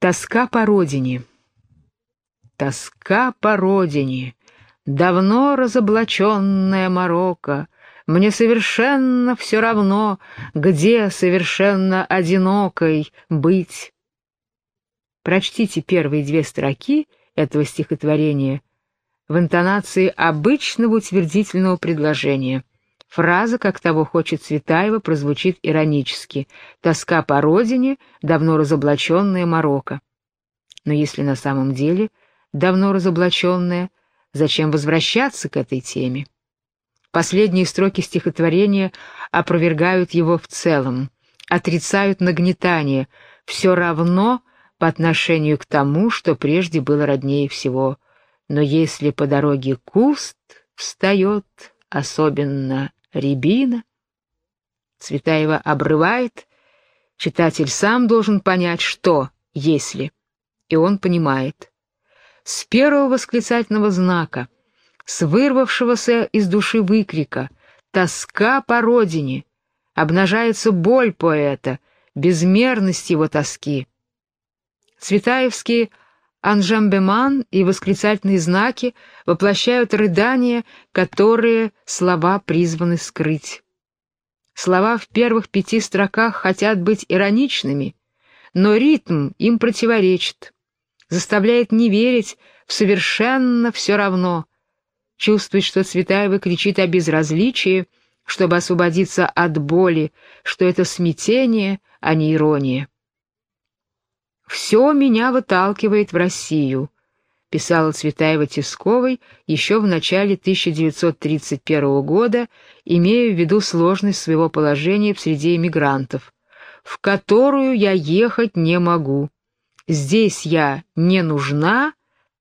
Тоска по родине. Тоска по родине, давно разоблаченная Марокко, Мне совершенно все равно, где совершенно одинокой быть. Прочтите первые две строки этого стихотворения в интонации обычного утвердительного предложения. Фраза, как того хочет Цветаева, прозвучит иронически. «Тоска по родине, давно разоблаченная Марокко». Но если на самом деле давно разоблаченная, зачем возвращаться к этой теме? Последние строки стихотворения опровергают его в целом, отрицают нагнетание, все равно по отношению к тому, что прежде было роднее всего. Но если по дороге куст встает, особенно рябина. Цветаева обрывает, читатель сам должен понять, что, если, и он понимает. С первого восклицательного знака, с вырвавшегося из души выкрика «Тоска по родине!» обнажается боль поэта, безмерность его тоски. Цветаевские Анжамбеман и восклицательные знаки воплощают рыдания, которые слова призваны скрыть. Слова в первых пяти строках хотят быть ироничными, но ритм им противоречит, заставляет не верить в совершенно все равно, чувствовать, что Цветаева кричит о безразличии, чтобы освободиться от боли, что это смятение, а не ирония. «Все меня выталкивает в Россию», — писала Цветаева-Тисковой еще в начале 1931 года, имея в виду сложность своего положения в среде эмигрантов, «в которую я ехать не могу. Здесь я не нужна,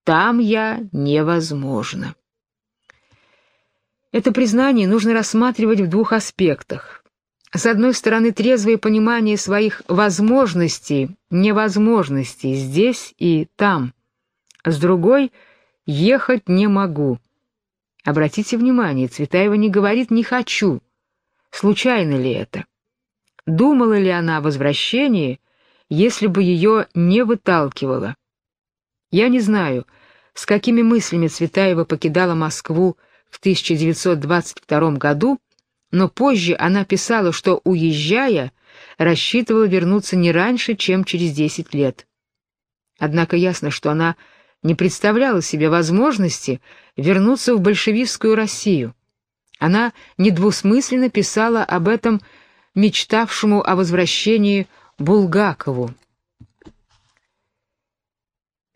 там я невозможна». Это признание нужно рассматривать в двух аспектах. С одной стороны, трезвое понимание своих возможностей, невозможностей здесь и там. С другой — ехать не могу. Обратите внимание, Цветаева не говорит «не хочу». Случайно ли это? Думала ли она о возвращении, если бы ее не выталкивало? Я не знаю, с какими мыслями Цветаева покидала Москву в 1922 году, но позже она писала, что, уезжая, рассчитывала вернуться не раньше, чем через 10 лет. Однако ясно, что она не представляла себе возможности вернуться в большевистскую Россию. Она недвусмысленно писала об этом мечтавшему о возвращении Булгакову.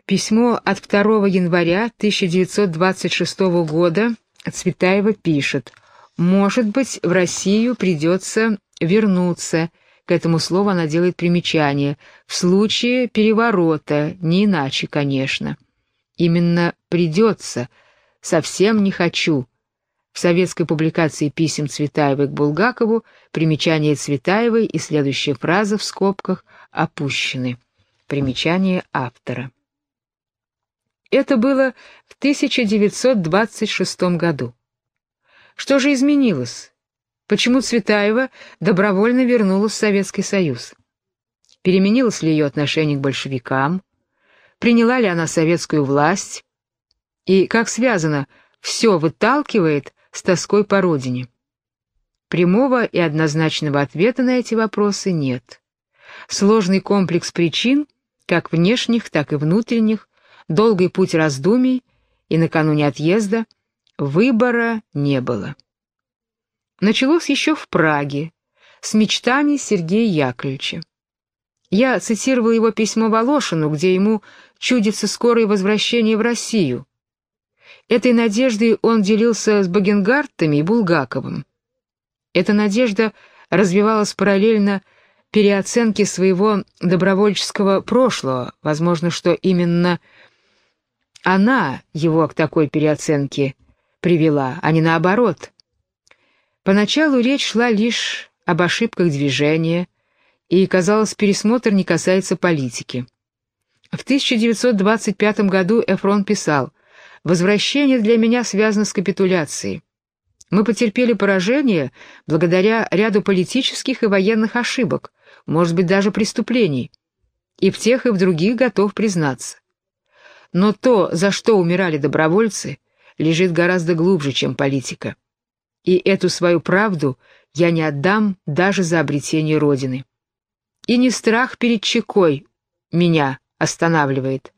Письмо от 2 января 1926 года Цветаева пишет может быть, в Россию придется вернуться. К этому слову она делает примечание. В случае переворота, не иначе, конечно. Именно «придется», «совсем не хочу». В советской публикации писем Цветаевой к Булгакову примечание Цветаевой и следующая фраза в скобках опущены. Примечание автора. Это было в 1926 году. Что же изменилось? Почему Цветаева добровольно вернулась в Советский Союз? Переменилось ли ее отношение к большевикам? Приняла ли она советскую власть? И как связано, все выталкивает с тоской по родине? Прямого и однозначного ответа на эти вопросы нет. Сложный комплекс причин, как внешних, так и внутренних, долгий путь раздумий и накануне отъезда – Выбора не было. Началось еще в Праге, с мечтами Сергея Яковлевича. Я цитировал его письмо Волошину, где ему чудится скорое возвращение в Россию. Этой надеждой он делился с Багенгартами и Булгаковым. Эта надежда развивалась параллельно переоценке своего добровольческого прошлого. Возможно, что именно она его к такой переоценке привела, а не наоборот. Поначалу речь шла лишь об ошибках движения, и, казалось, пересмотр не касается политики. В 1925 году Эфрон писал «Возвращение для меня связано с капитуляцией. Мы потерпели поражение благодаря ряду политических и военных ошибок, может быть, даже преступлений. и в тех, и в других готов признаться. Но то, за что умирали добровольцы, лежит гораздо глубже, чем политика. И эту свою правду я не отдам даже за обретение Родины. И не страх перед чекой меня останавливает,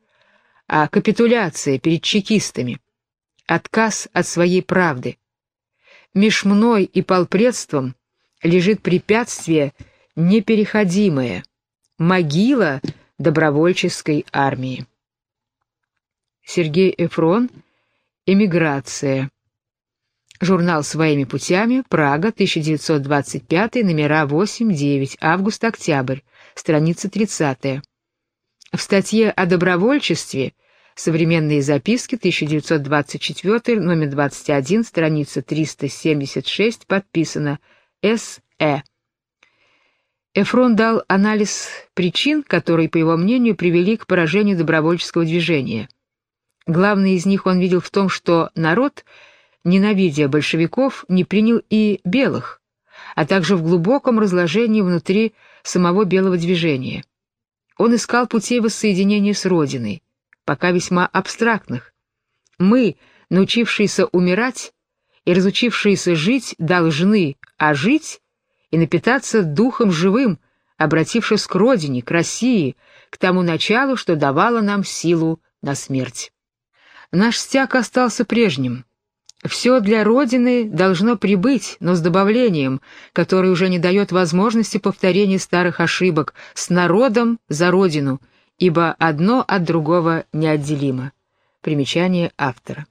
а капитуляция перед чекистами, отказ от своей правды. Меж мной и полпредством лежит препятствие непереходимое, могила добровольческой армии. Сергей Эфрон «Эмиграция». Журнал «Своими путями», Прага, 1925, номера 8-9, август-октябрь, страница 30. В статье о добровольчестве «Современные записки», 1924, номер 21, страница 376, подписано С.Э. Эфрон дал анализ причин, которые, по его мнению, привели к поражению добровольческого движения. Главное из них он видел в том, что народ, ненавидя большевиков, не принял и белых, а также в глубоком разложении внутри самого белого движения. Он искал путей воссоединения с Родиной, пока весьма абстрактных. Мы, научившиеся умирать и разучившиеся жить, должны ожить и напитаться духом живым, обратившись к Родине, к России, к тому началу, что давало нам силу на смерть. Наш стяг остался прежним. Все для Родины должно прибыть, но с добавлением, которое уже не дает возможности повторения старых ошибок, с народом за Родину, ибо одно от другого неотделимо. Примечание автора.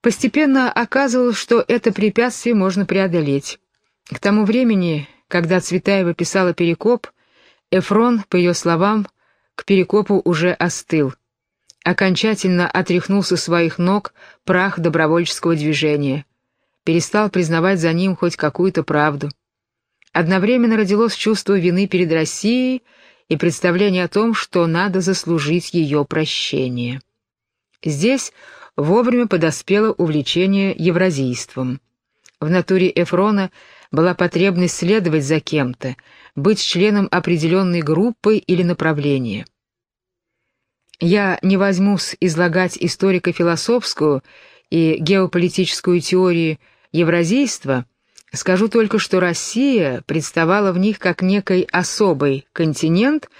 Постепенно оказывалось, что это препятствие можно преодолеть. К тому времени, когда Цветаева писала «Перекоп», Эфрон, по ее словам, к Перекопу уже остыл окончательно отряхнул со своих ног прах добровольческого движения, перестал признавать за ним хоть какую-то правду. Одновременно родилось чувство вины перед Россией и представление о том, что надо заслужить ее прощение. Здесь вовремя подоспело увлечение евразийством. В натуре Эфрона была потребность следовать за кем-то, быть членом определенной группы или направления. Я не возьмусь излагать историко-философскую и геополитическую теории евразийства, скажу только, что Россия представала в них как некий особый континент,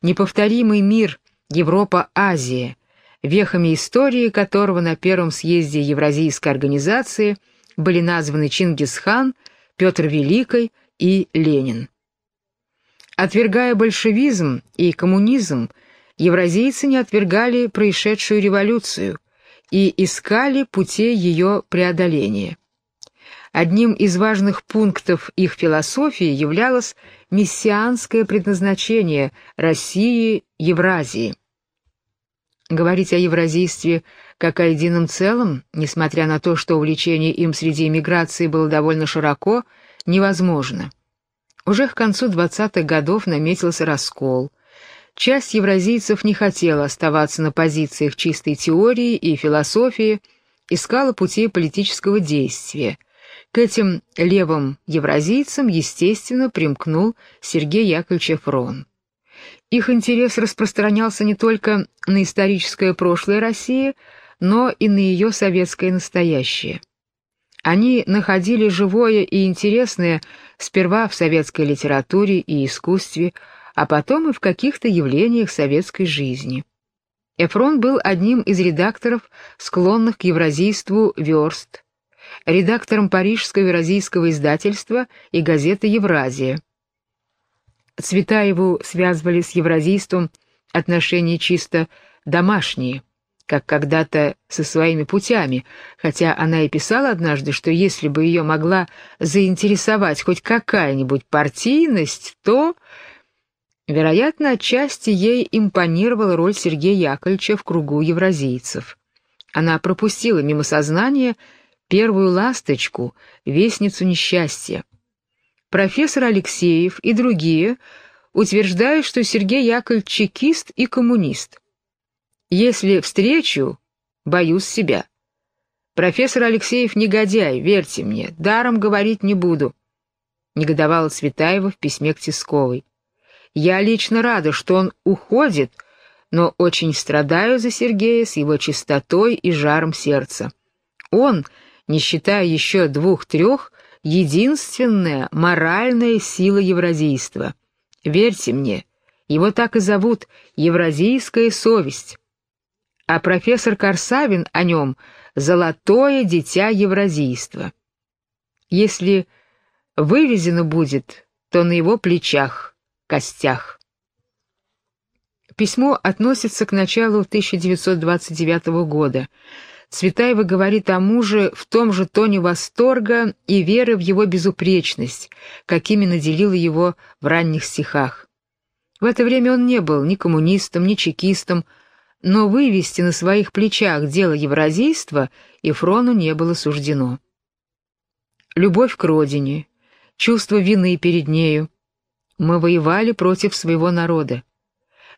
неповторимый мир Европа-Азия, вехами истории которого на первом съезде Евразийской организации были названы Чингисхан, Петр Великий и Ленин. Отвергая большевизм и коммунизм, евразийцы не отвергали происшедшую революцию и искали путей ее преодоления. Одним из важных пунктов их философии являлось мессианское предназначение России Евразии. Говорить о евразийстве как о едином целом, несмотря на то, что увлечение им среди эмиграции было довольно широко, невозможно. Уже к концу 20-х годов наметился раскол – Часть евразийцев не хотела оставаться на позициях чистой теории и философии, искала путей политического действия. К этим левым евразийцам, естественно, примкнул Сергей Яковлевич Фрон. Их интерес распространялся не только на историческое прошлое России, но и на ее советское настоящее. Они находили живое и интересное сперва в советской литературе и искусстве, а потом и в каких-то явлениях советской жизни. Эфрон был одним из редакторов, склонных к евразийству «Верст», редактором парижского евразийского издательства и газеты «Евразия». Цветаеву связывали с евразийством отношения чисто домашние, как когда-то со своими путями, хотя она и писала однажды, что если бы ее могла заинтересовать хоть какая-нибудь партийность, то Вероятно, отчасти ей импонировала роль Сергея Яковлевича в кругу евразийцев. Она пропустила мимо сознания первую ласточку, вестницу несчастья. Профессор Алексеев и другие утверждают, что Сергей Яковлевич чекист и коммунист. Если встречу, боюсь себя. Профессор Алексеев негодяй, верьте мне, даром говорить не буду. Негодовала Цветаева в письме к Тисковой. Я лично рада, что он уходит, но очень страдаю за Сергея с его чистотой и жаром сердца. Он, не считая еще двух-трех, единственная моральная сила евразийства. Верьте мне, его так и зовут «Евразийская совесть». А профессор Корсавин о нем «Золотое дитя евразийства». Если вывезено будет, то на его плечах, костях. Письмо относится к началу 1929 года. Цветаева говорит о муже в том же тоне восторга и веры в его безупречность, какими наделила его в ранних стихах. В это время он не был ни коммунистом, ни чекистом, но вывести на своих плечах дело евразийства Ефрону не было суждено. Любовь к родине, чувство вины перед нею. Мы воевали против своего народа.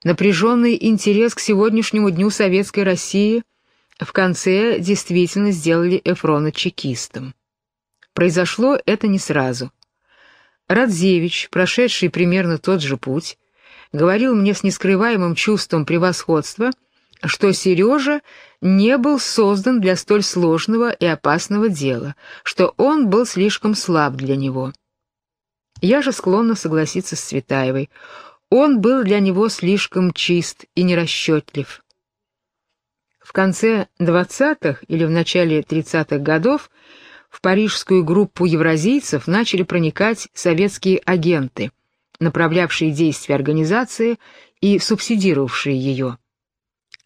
Напряженный интерес к сегодняшнему дню советской России в конце действительно сделали Эфрона чекистом. Произошло это не сразу. Радзевич, прошедший примерно тот же путь, говорил мне с нескрываемым чувством превосходства, что Сережа не был создан для столь сложного и опасного дела, что он был слишком слаб для него. Я же склонна согласиться с Цветаевой. Он был для него слишком чист и нерасчетлив. В конце 20-х или в начале 30-х годов в парижскую группу евразийцев начали проникать советские агенты – направлявшие действия организации и субсидировавшие ее.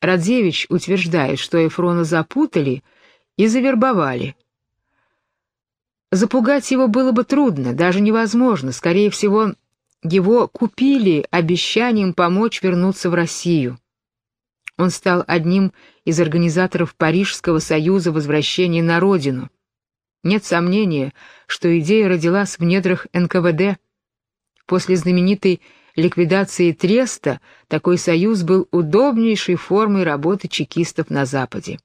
Радзевич утверждает, что Эфрона запутали и завербовали. Запугать его было бы трудно, даже невозможно. Скорее всего, его купили обещанием помочь вернуться в Россию. Он стал одним из организаторов Парижского союза возвращения на родину. Нет сомнения, что идея родилась в недрах НКВД. После знаменитой ликвидации Треста такой союз был удобнейшей формой работы чекистов на Западе.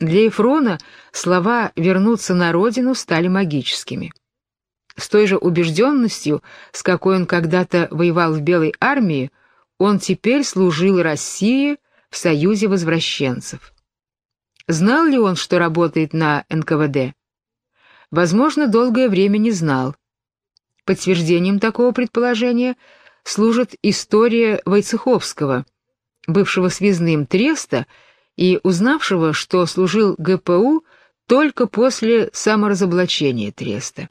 Для Ефрона слова «вернуться на родину» стали магическими. С той же убежденностью, с какой он когда-то воевал в Белой армии, он теперь служил России в Союзе возвращенцев. Знал ли он, что работает на НКВД? Возможно, долгое время не знал. Подтверждением такого предположения служит история Войцеховского, бывшего связным Треста и узнавшего, что служил ГПУ только после саморазоблачения Треста.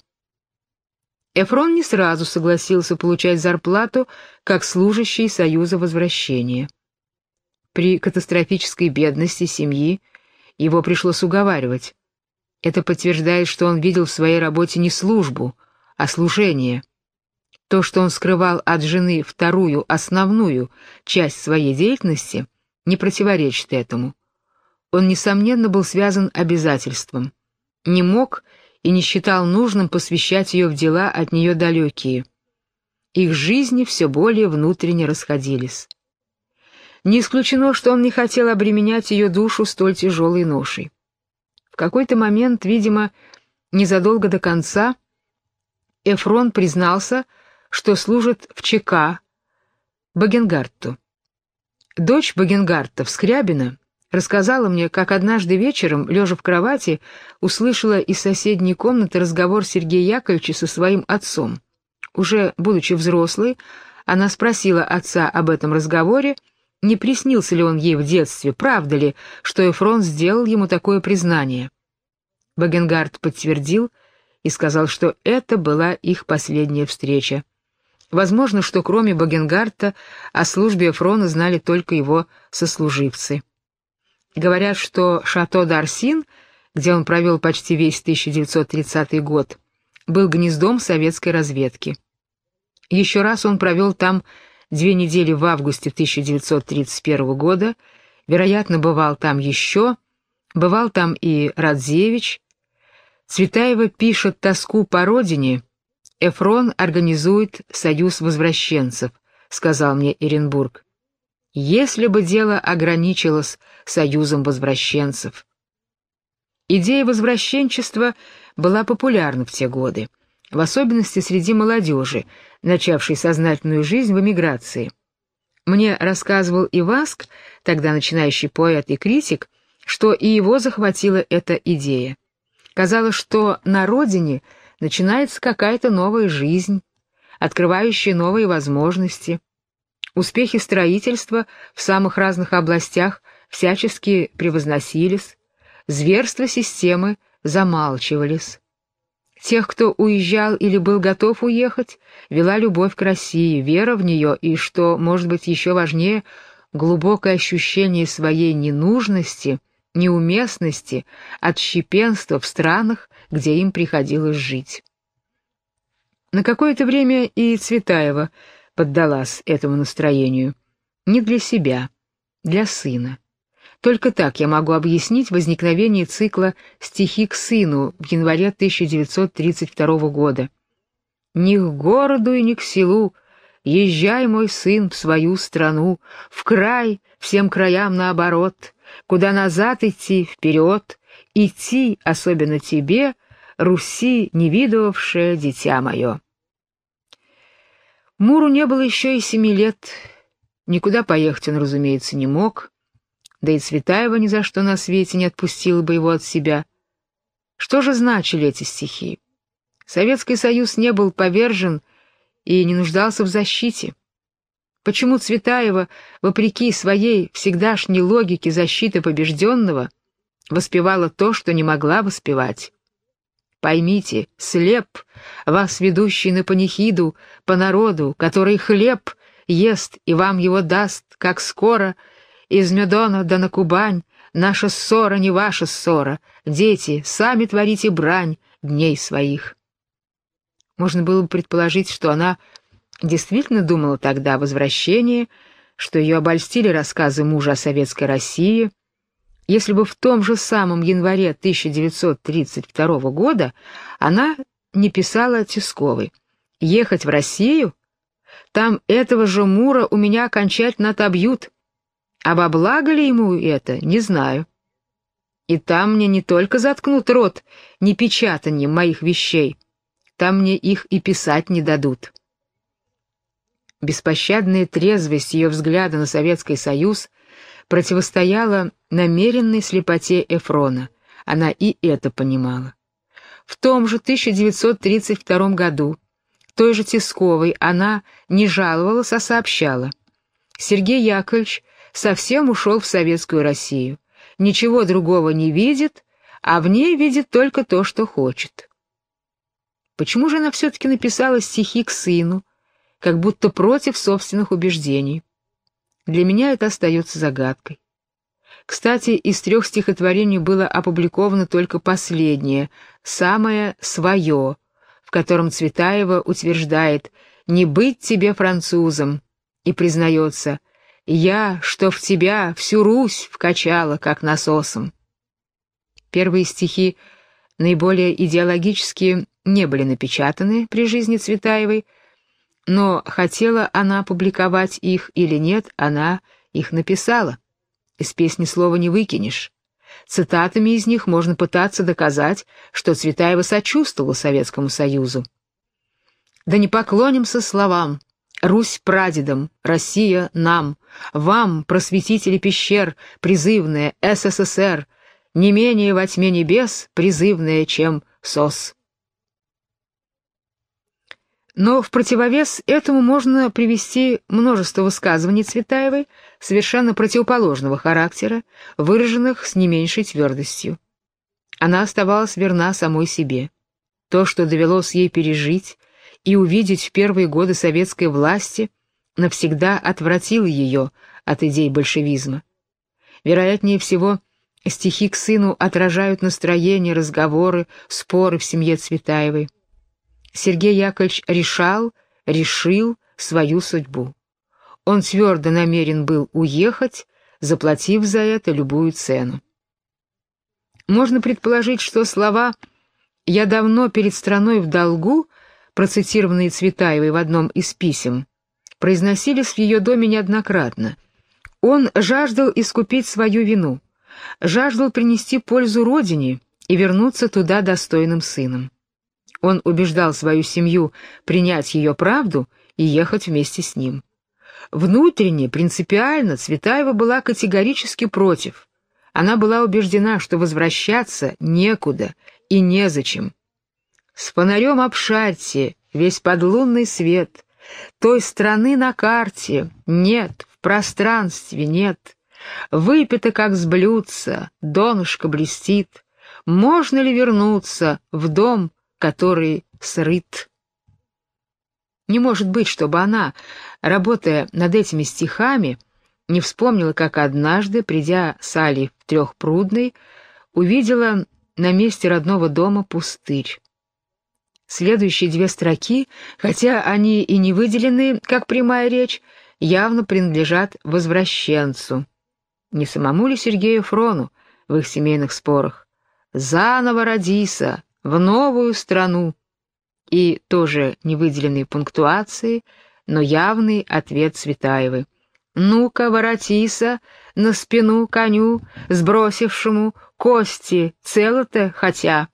Эфрон не сразу согласился получать зарплату как служащий Союза Возвращения. При катастрофической бедности семьи его пришлось уговаривать. Это подтверждает, что он видел в своей работе не службу, а служение. То, что он скрывал от жены вторую, основную часть своей деятельности, не противоречит этому. Он, несомненно, был связан обязательством. Не мог и не считал нужным посвящать ее в дела от нее далекие. Их жизни все более внутренне расходились. Не исключено, что он не хотел обременять ее душу столь тяжелой ношей. В какой-то момент, видимо, незадолго до конца, Эфрон признался, что служит в ЧК Багенгарту. Дочь Багенгарта, Скрябина, рассказала мне, как однажды вечером, лежа в кровати, услышала из соседней комнаты разговор Сергея Яковлевича со своим отцом. Уже будучи взрослой, она спросила отца об этом разговоре, не приснился ли он ей в детстве, правда ли, что Эфрон сделал ему такое признание. Багенгард подтвердил, и сказал, что это была их последняя встреча. Возможно, что кроме Багенгарта о службе Фрона знали только его сослуживцы. Говорят, что шато Дарсин, где он провел почти весь 1930 год, был гнездом советской разведки. Еще раз он провел там две недели в августе 1931 года, вероятно, бывал там еще, бывал там и Радзевич, Цветаева пишет тоску по родине, Эфрон организует союз возвращенцев, сказал мне Иренбург. Если бы дело ограничилось союзом возвращенцев. Идея возвращенчества была популярна в те годы. в особенности среди молодежи, начавшей сознательную жизнь в эмиграции. Мне рассказывал Иваск, тогда начинающий поэт и критик, что и его захватила эта идея. Казалось, что на родине начинается какая-то новая жизнь, открывающая новые возможности. Успехи строительства в самых разных областях всячески превозносились, зверства системы замалчивались. Тех, кто уезжал или был готов уехать, вела любовь к России, вера в нее и, что, может быть, еще важнее, глубокое ощущение своей ненужности, неуместности, отщепенства в странах, где им приходилось жить. На какое-то время и Цветаева поддалась этому настроению. Не для себя, для сына. Только так я могу объяснить возникновение цикла «Стихи к сыну» в январе 1932 года. «Ни к городу и ни к селу, езжай, мой сын, в свою страну, в край, всем краям наоборот, куда назад идти, вперед, идти, особенно тебе, Руси, невидовавшее дитя мое». Муру не было еще и семи лет, никуда поехать он, разумеется, не мог, да и Цветаева ни за что на свете не отпустила бы его от себя. Что же значили эти стихи? Советский Союз не был повержен и не нуждался в защите. Почему Цветаева, вопреки своей всегдашней логике защиты побежденного, воспевала то, что не могла воспевать? Поймите, слеп, вас ведущий на панихиду, по народу, который хлеб ест и вам его даст, как скоро — из Медона да на Кубань, наша ссора не ваша ссора. Дети, сами творите брань дней своих. Можно было бы предположить, что она действительно думала тогда о возвращении, что ее обольстили рассказы мужа о советской России, если бы в том же самом январе 1932 года она не писала Тисковой «Ехать в Россию? Там этого же Мура у меня окончательно отобьют, а благо ли ему это, не знаю. И там мне не только заткнут рот непечатанием моих вещей, там мне их и писать не дадут. Беспощадная трезвость ее взгляда на Советский Союз противостояла намеренной слепоте Эфрона. Она и это понимала. В том же 1932 году той же Тисковой она не жаловалась, а сообщала. Сергей Яковлевич совсем ушел в советскую Россию. Ничего другого не видит, а в ней видит только то, что хочет. Почему же она все-таки написала стихи к сыну, как будто против собственных убеждений? Для меня это остается загадкой. Кстати, из трех стихотворений было опубликовано только последнее, самое «свое», в котором Цветаева утверждает «не быть тебе французом» и признается я, что в тебя всю Русь вкачала, как насосом. Первые стихи, наиболее идеологические, не были напечатаны при жизни Цветаевой, но хотела она публиковать их или нет, она их написала. Из песни слова не выкинешь. Цитатами из них можно пытаться доказать, что Цветаева сочувствовала Советскому Союзу. «Да не поклонимся словам, Русь прадедам, Россия нам, вам, просветители пещер, призывная СССР, не менее во тьме небес призывная, чем СОС. Но в противовес этому можно привести множество высказываний Цветаевой совершенно противоположного характера, выраженных с не меньшей твердостью. Она оставалась верна самой себе. То, что довелось ей пережить, и увидеть в первые годы советской власти навсегда отвратил ее от идей большевизма. Вероятнее всего, стихи к сыну отражают настроение, разговоры, споры в семье Цветаевой. Сергей Яковлевич решал, решил свою судьбу. Он твердо намерен был уехать, заплатив за это любую цену. Можно предположить, что слова «я давно перед страной в долгу» процитированные Цветаевой в одном из писем, произносились в ее доме неоднократно. Он жаждал искупить свою вину, жаждал принести пользу родине и вернуться туда достойным сыном. Он убеждал свою семью принять ее правду и ехать вместе с ним. Внутренне, принципиально Цветаева была категорически против. Она была убеждена, что возвращаться некуда и незачем. С фонарем обшарьте весь подлунный свет. Той страны на карте нет, в пространстве нет. Выпито, как с донышко блестит. Можно ли вернуться в дом, который срыт? Не может быть, чтобы она, работая над этими стихами, не вспомнила, как однажды, придя с Али в Трехпрудный, увидела на месте родного дома пустырь. Следующие две строки, хотя они и не выделены, как прямая речь, явно принадлежат возвращенцу. Не самому ли Сергею Фрону в их семейных спорах? «Заново родися, в новую страну». И тоже не выделенные пунктуации, но явный ответ Цветаевой. «Ну-ка, воротися на спину коню, сбросившему кости, цело-то хотя».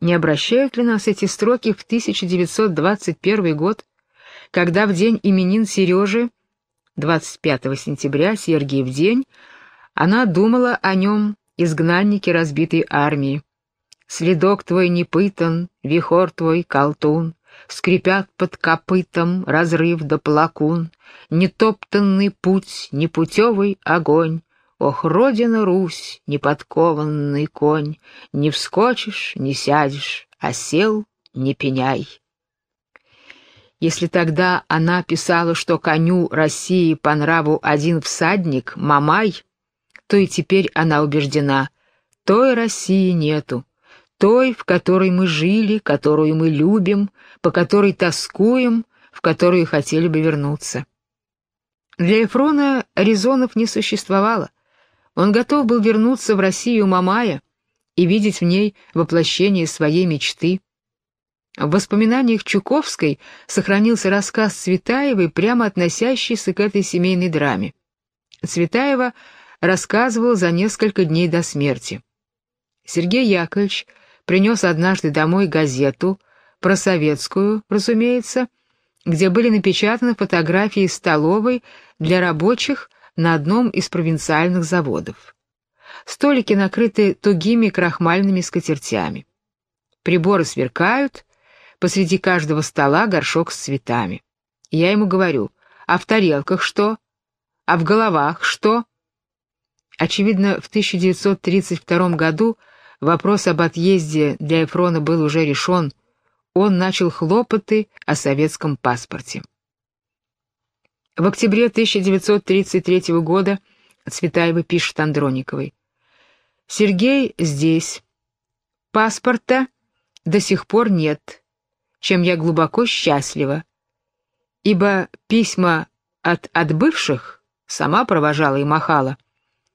Не обращают ли нас эти строки в 1921 год, когда в день именин Сережи, 25 сентября, Сергиев день, она думала о нем, изгнаннике разбитой армии. Следок твой не пытан, вихор твой колтун, Скрипят под копытом разрыв да плакун, Нетоптанный путь, непутевый огонь, Ох, Родина Русь, неподкованный конь, Не вскочишь, не сядешь, а сел, не пеняй. Если тогда она писала, что коню России по нраву один всадник, Мамай, то и теперь она убеждена, той России нету, той, в которой мы жили, которую мы любим, по которой тоскуем, в которую хотели бы вернуться. Для Эфрона резонов не существовало. Он готов был вернуться в Россию Мамая и видеть в ней воплощение своей мечты. В воспоминаниях Чуковской сохранился рассказ Цветаевой, прямо относящийся к этой семейной драме. Цветаева рассказывал за несколько дней до смерти. Сергей Яковлевич принес однажды домой газету, про советскую, разумеется, где были напечатаны фотографии столовой для рабочих на одном из провинциальных заводов. Столики накрыты тугими крахмальными скатертями. Приборы сверкают, посреди каждого стола горшок с цветами. Я ему говорю, а в тарелках что? А в головах что? Очевидно, в 1932 году вопрос об отъезде для Эфрона был уже решен, он начал хлопоты о советском паспорте. В октябре 1933 года Цветаева пишет Андрониковой. «Сергей здесь. Паспорта до сих пор нет, чем я глубоко счастлива, ибо письма от отбывших сама провожала и махала,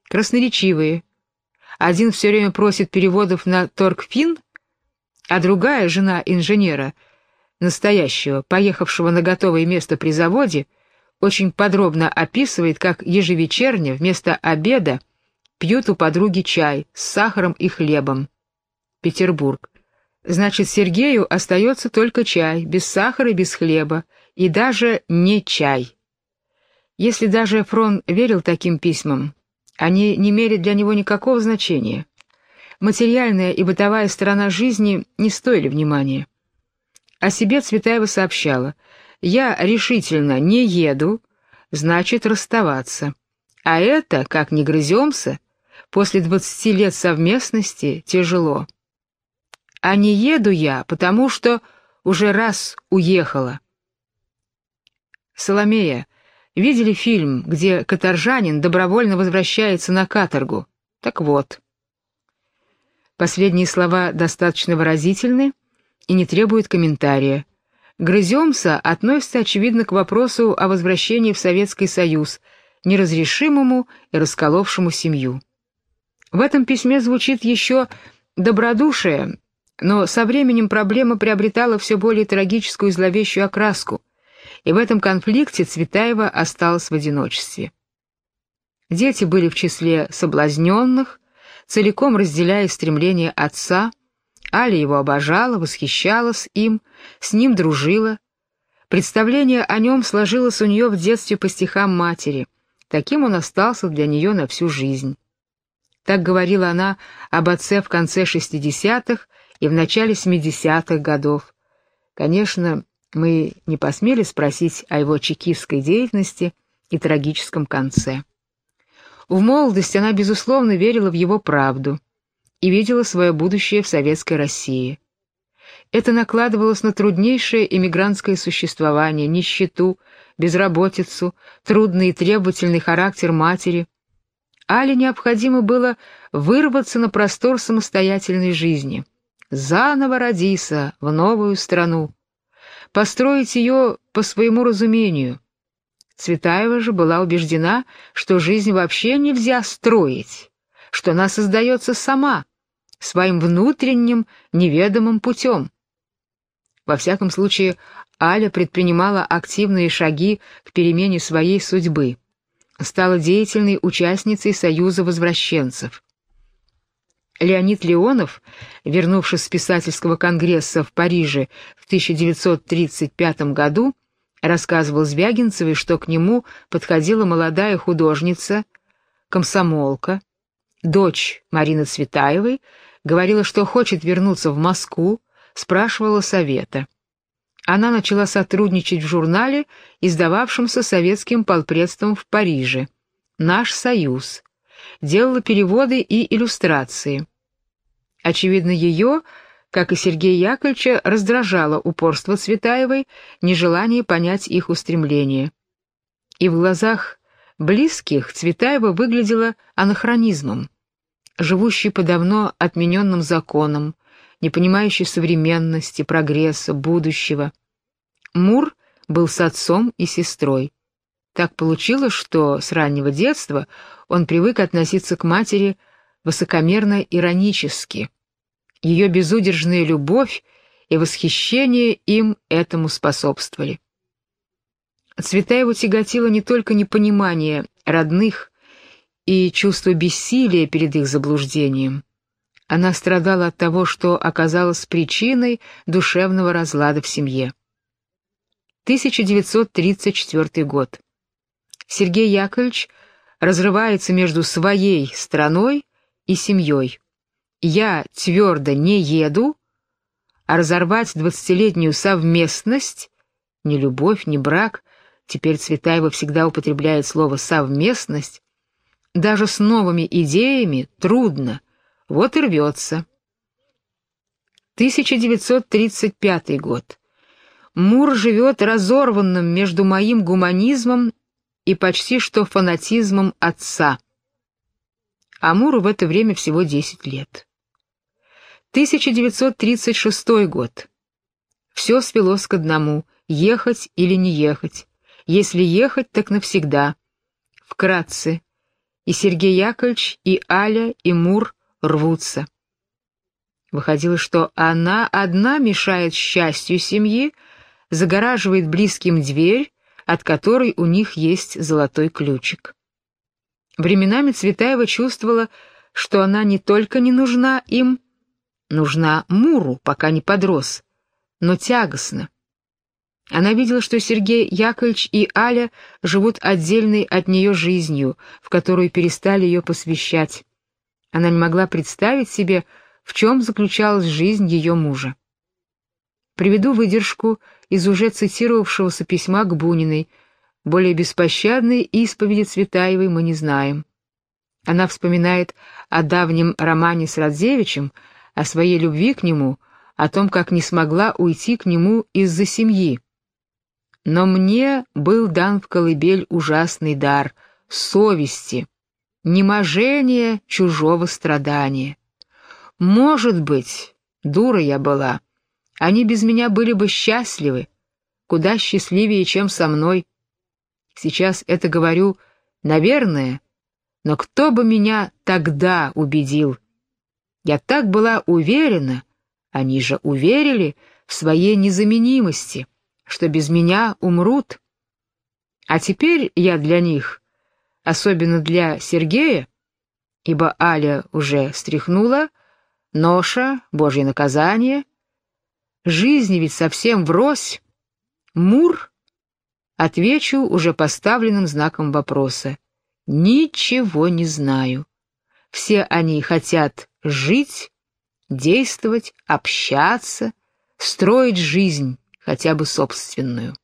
красноречивые. Один все время просит переводов на торгфин, а другая, жена инженера, настоящего, поехавшего на готовое место при заводе, очень подробно описывает, как ежевечерне вместо обеда пьют у подруги чай с сахаром и хлебом. Петербург. Значит, Сергею остается только чай, без сахара и без хлеба, и даже не чай. Если даже Фрон верил таким письмам, они не имели для него никакого значения. Материальная и бытовая сторона жизни не стоили внимания. О себе Цветаева сообщала — я решительно не еду, значит расставаться. А это, как не грыземся, после двадцати лет совместности тяжело. А не еду я, потому что уже раз уехала. Соломея, видели фильм, где каторжанин добровольно возвращается на каторгу? Так вот. Последние слова достаточно выразительны и не требуют комментария. Грыземся относится, очевидно, к вопросу о возвращении в Советский Союз, неразрешимому и расколовшему семью. В этом письме звучит еще добродушие, но со временем проблема приобретала все более трагическую и зловещую окраску, и в этом конфликте Цветаева осталась в одиночестве. Дети были в числе соблазненных, целиком разделяя стремление отца Аля его обожала, восхищалась им, с ним дружила. Представление о нем сложилось у нее в детстве по стихам матери. Таким он остался для нее на всю жизнь. Так говорила она об отце в конце 60-х и в начале 70-х годов. Конечно, мы не посмели спросить о его чекистской деятельности и трагическом конце. В молодости она, безусловно, верила в его правду и видела свое будущее в советской России. Это накладывалось на труднейшее эмигрантское существование, нищету, безработицу, трудный и требовательный характер матери. Але необходимо было вырваться на простор самостоятельной жизни, заново родиться в новую страну, построить ее по своему разумению. Цветаева же была убеждена, что жизнь вообще нельзя строить, что она создается сама, своим внутренним неведомым путем. Во всяком случае, Аля предпринимала активные шаги к перемене своей судьбы, стала деятельной участницей Союза возвращенцев. Леонид Леонов, вернувшись с писательского конгресса в Париже в 1935 году, рассказывал Звягинцевой, что к нему подходила молодая художница, комсомолка, дочь Марины Цветаевой, говорила, что хочет вернуться в Москву, спрашивала совета. Она начала сотрудничать в журнале, издававшемся советским полпредством в Париже «Наш союз», делала переводы и иллюстрации. Очевидно, ее, как и Сергея Яковлевича, раздражало упорство Цветаевой, нежелание понять их устремления. И в глазах близких Цветаева выглядела анахронизмом, живущей по давно отмененным законам, не понимающий современности, прогресса, будущего. Мур был с отцом и сестрой. Так получилось, что с раннего детства он привык относиться к матери высокомерно-иронически. Ее безудержная любовь и восхищение им этому способствовали. Цветаеву тяготило не только непонимание родных и чувство бессилия перед их заблуждением, она страдала от того, что оказалась причиной душевного разлада в семье. 1934 год. Сергей Яковлевич разрывается между своей страной и семьей. Я твердо не еду, а разорвать двадцатилетнюю совместность, ни любовь, ни брак, теперь Цветаева всегда употребляет слово «совместность», даже с новыми идеями трудно, вот и рвется. 1935 год. Мур живет разорванным между моим гуманизмом и почти что фанатизмом отца. А Муру в это время всего 10 лет. 1936 год. Все свелось к одному — ехать или не ехать. Если ехать, так навсегда. Вкратце. И Сергей Яковлевич, и Аля, и Мур рвутся. Выходило, что она одна мешает счастью семьи, загораживает близким дверь, от которой у них есть золотой ключик. Временами Цветаева чувствовала, что она не только не нужна им, нужна Муру, пока не подрос, но тягостно. Она видела, что Сергей Яковлевич и Аля живут отдельной от нее жизнью, в которую перестали ее посвящать. Она не могла представить себе, в чем заключалась жизнь ее мужа. Приведу выдержку из уже цитировавшегося письма к Буниной. Более беспощадной исповеди Цветаевой мы не знаем. Она вспоминает о давнем романе с Радзевичем, о своей любви к нему, о том, как не смогла уйти к нему из-за семьи. Но мне был дан в колыбель ужасный дар — совести — неможение чужого страдания. Может быть, дура я была, они без меня были бы счастливы, куда счастливее, чем со мной. Сейчас это говорю, наверное, но кто бы меня тогда убедил? Я так была уверена, они же уверили в своей незаменимости, что без меня умрут. А теперь я для них особенно для Сергея, ибо Аля уже стряхнула Ноша, Божье наказание. Жизнь ведь совсем врозь. Мур? Отвечу уже поставленным знаком вопроса. Ничего не знаю. Все они хотят жить, действовать, общаться, строить жизнь, хотя бы собственную.